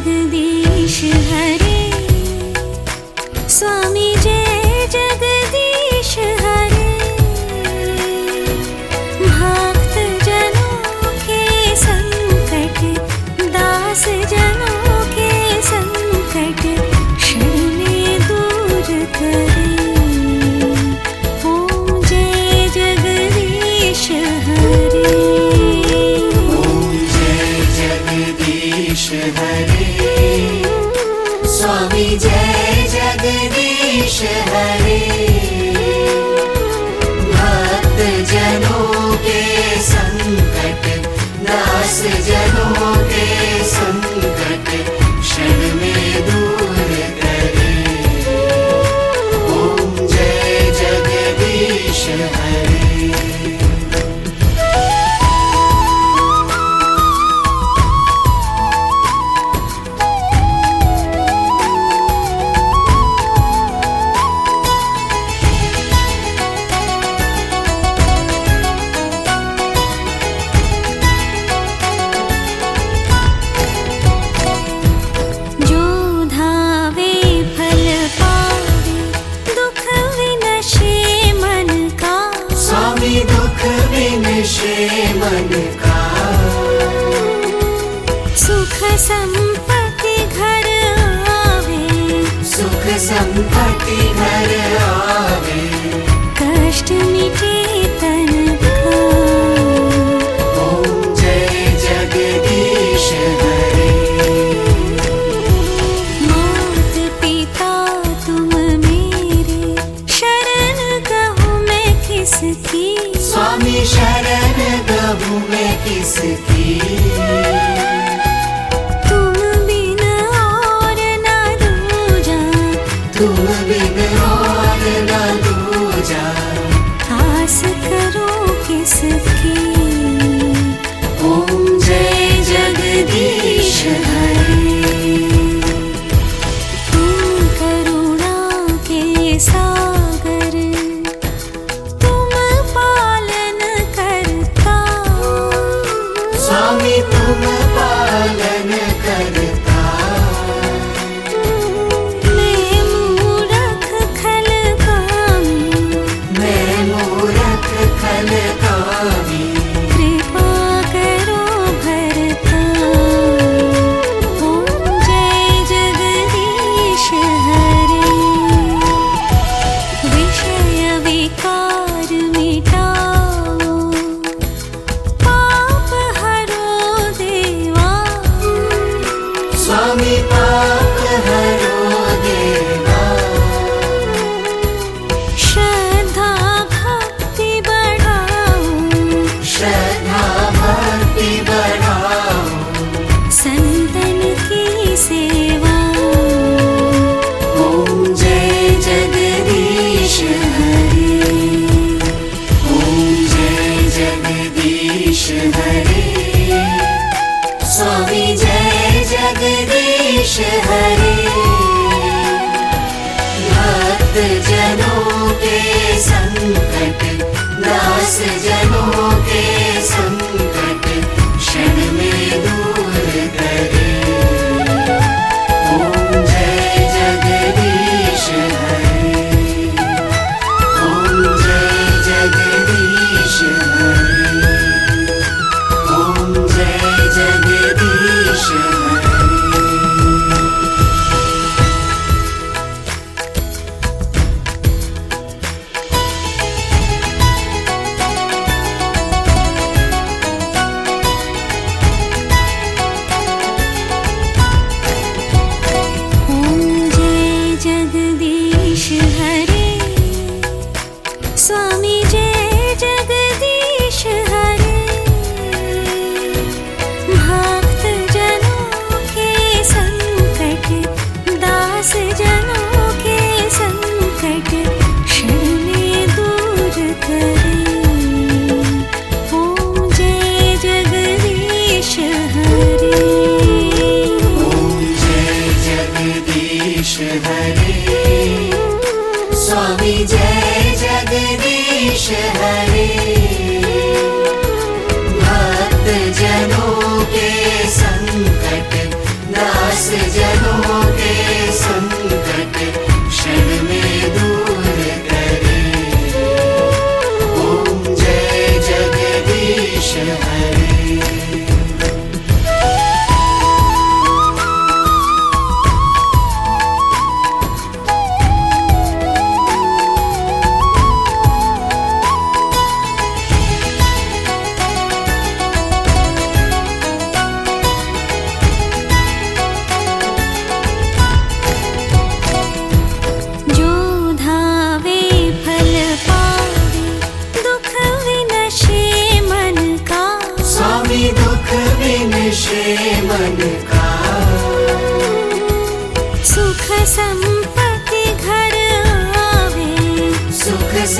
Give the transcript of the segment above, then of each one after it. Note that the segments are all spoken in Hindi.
அழகுதே Cause you're the one संपत्ति घर आवे। सुख संपत्ति घर आवे। कष्ट मिटे तन जय जगदीश हरे। मात पिता तुम मेरे। शरण गहु मैं किसकी? स्वामी शरण गहु मैं किसकी?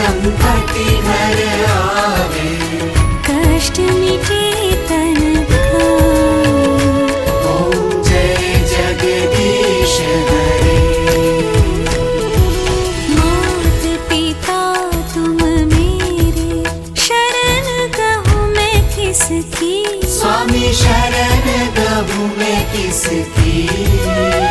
संकट घर आवे। कष्ट मिटे तन जय जगदीश हरे। पिता तुम मेरे शरण गहु मैं किसकी? स्वामी शरण गहु में किसकी?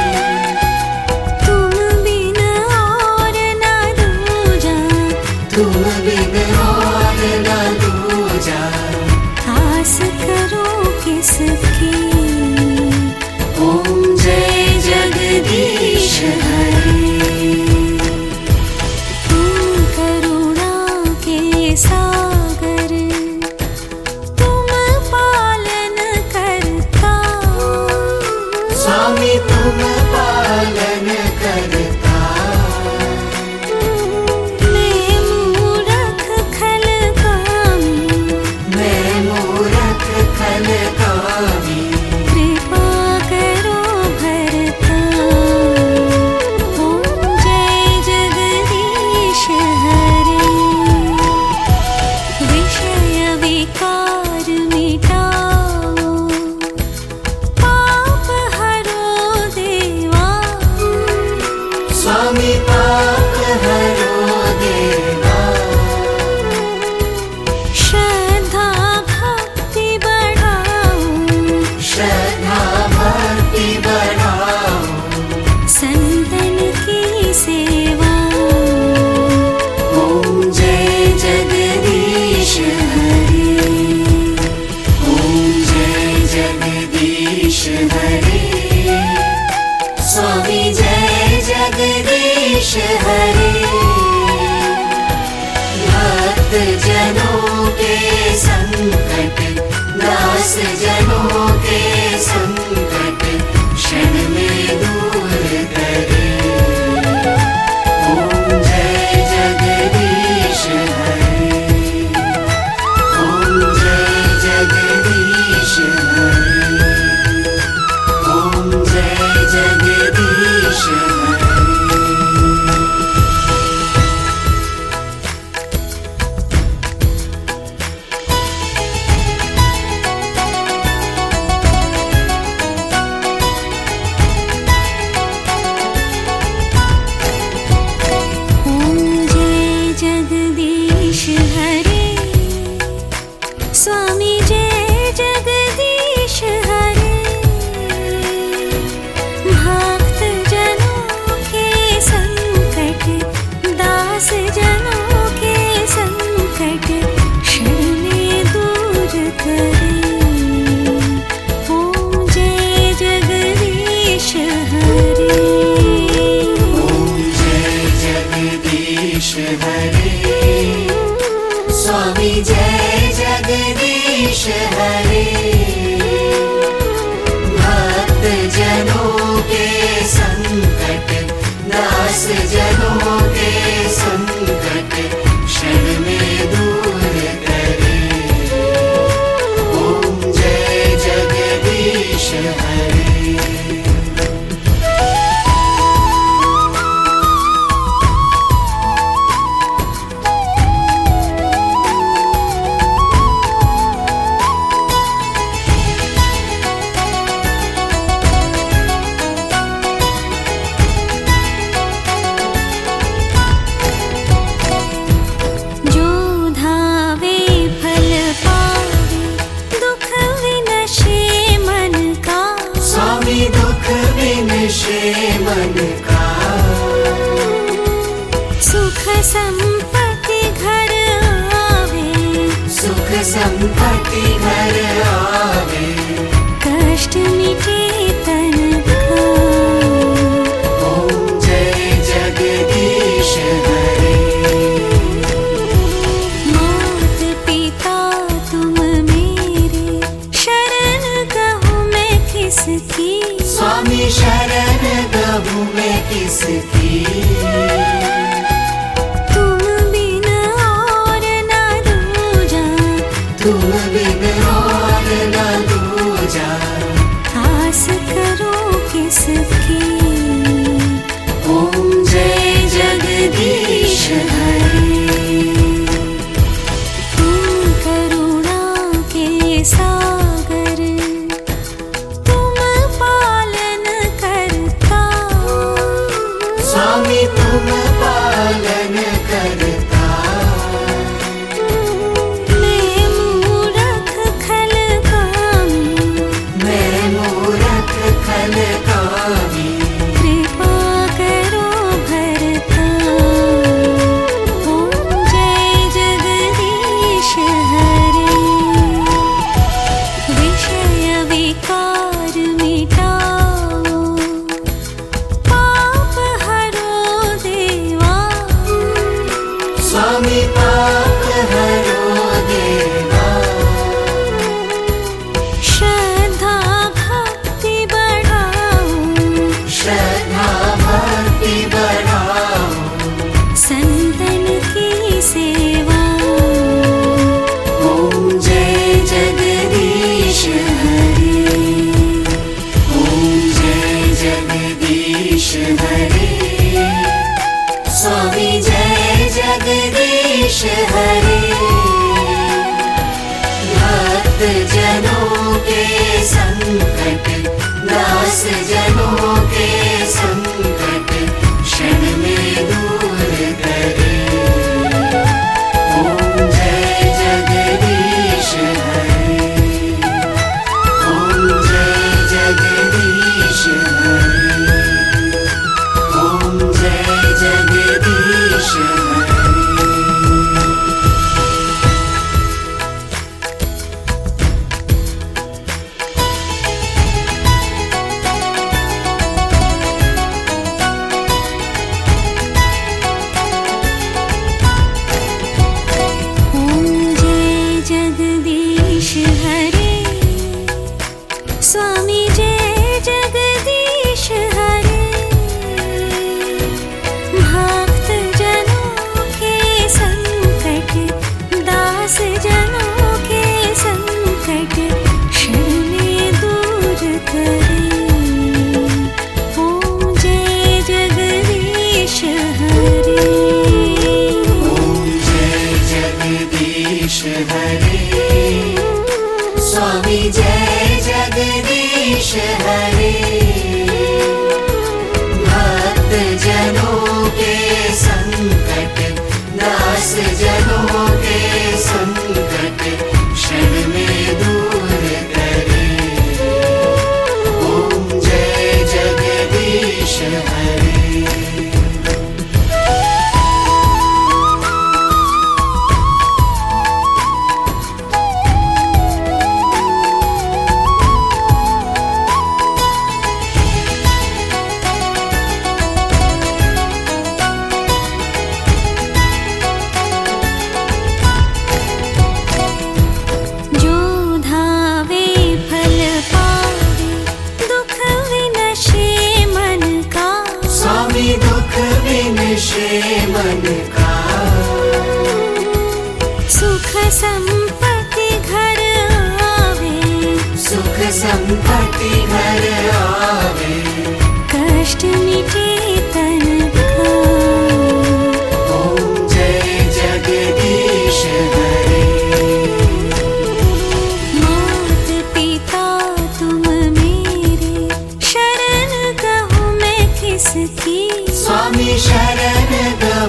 could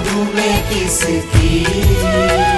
गहू किसकी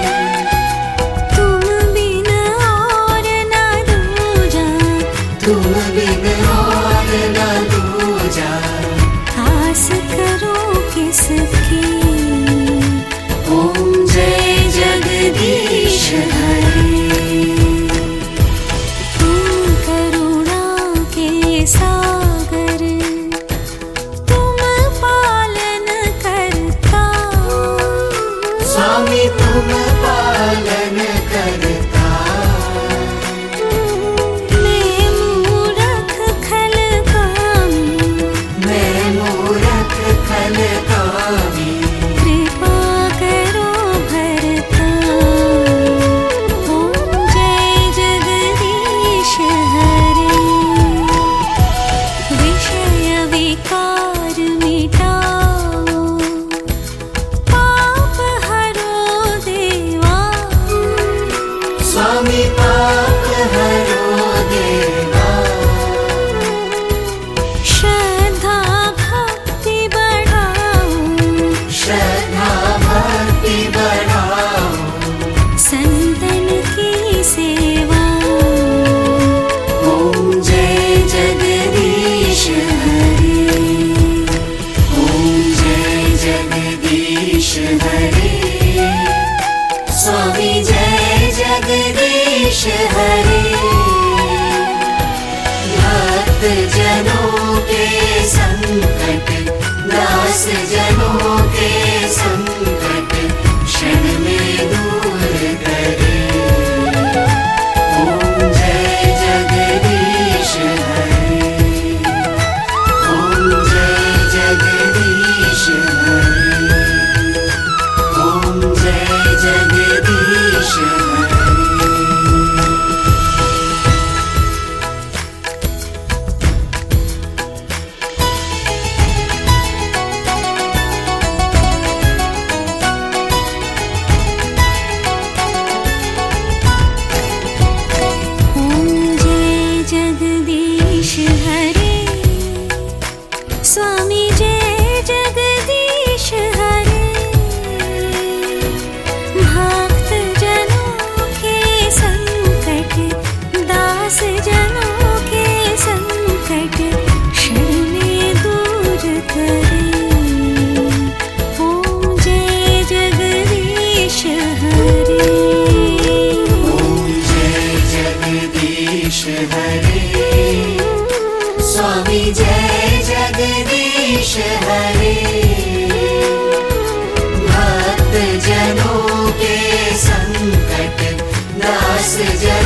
世界。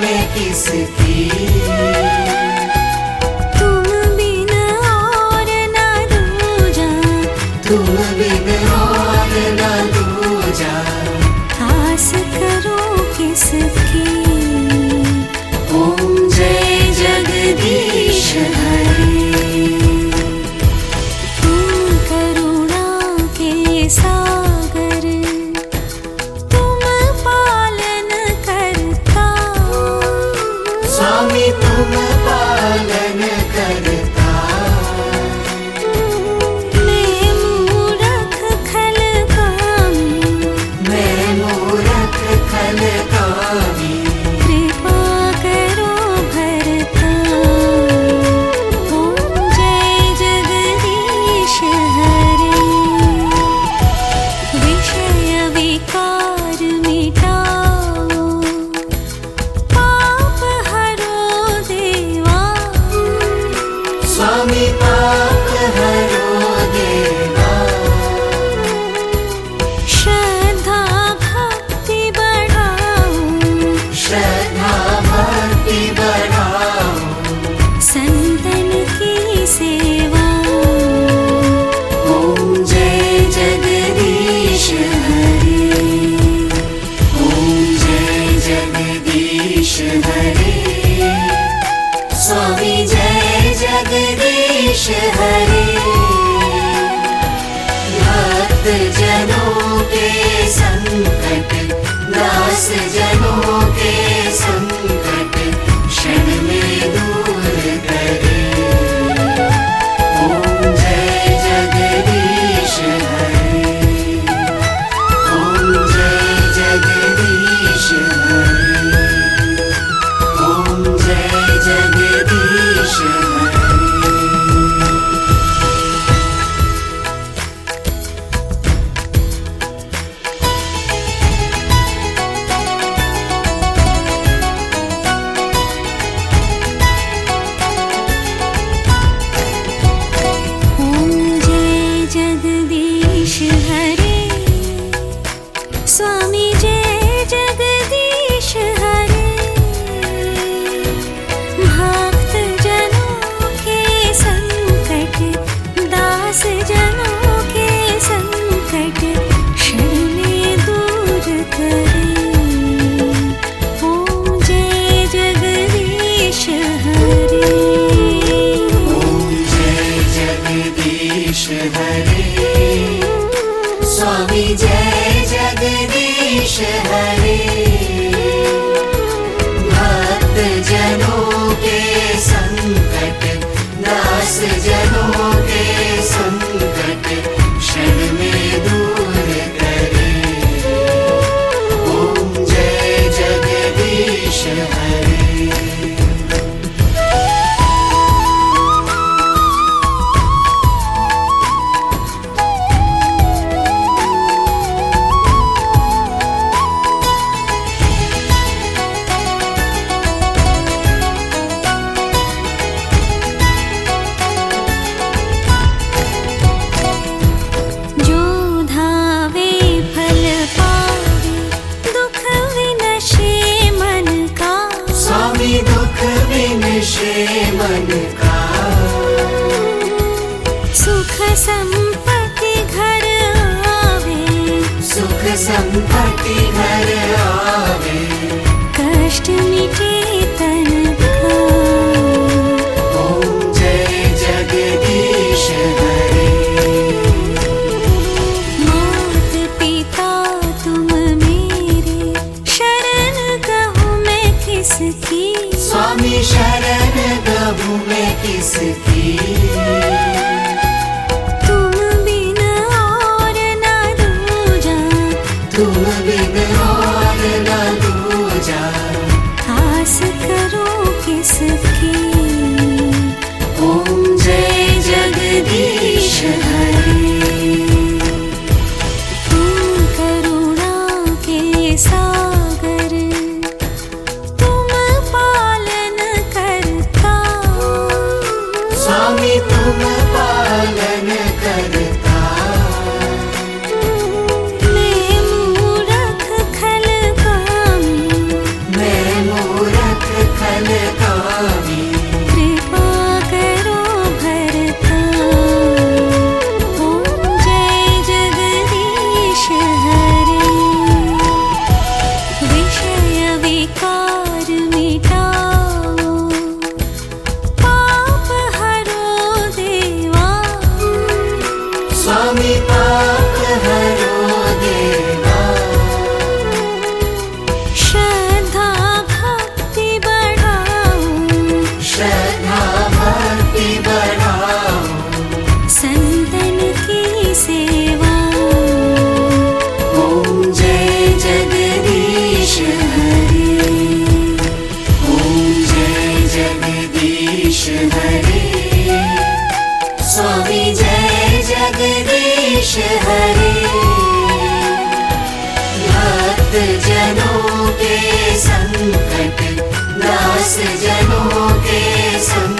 में किसकी? दास जनों के संकट जनों के संकट दास जनों के संकट Kulak दास जनों के संग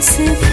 Xin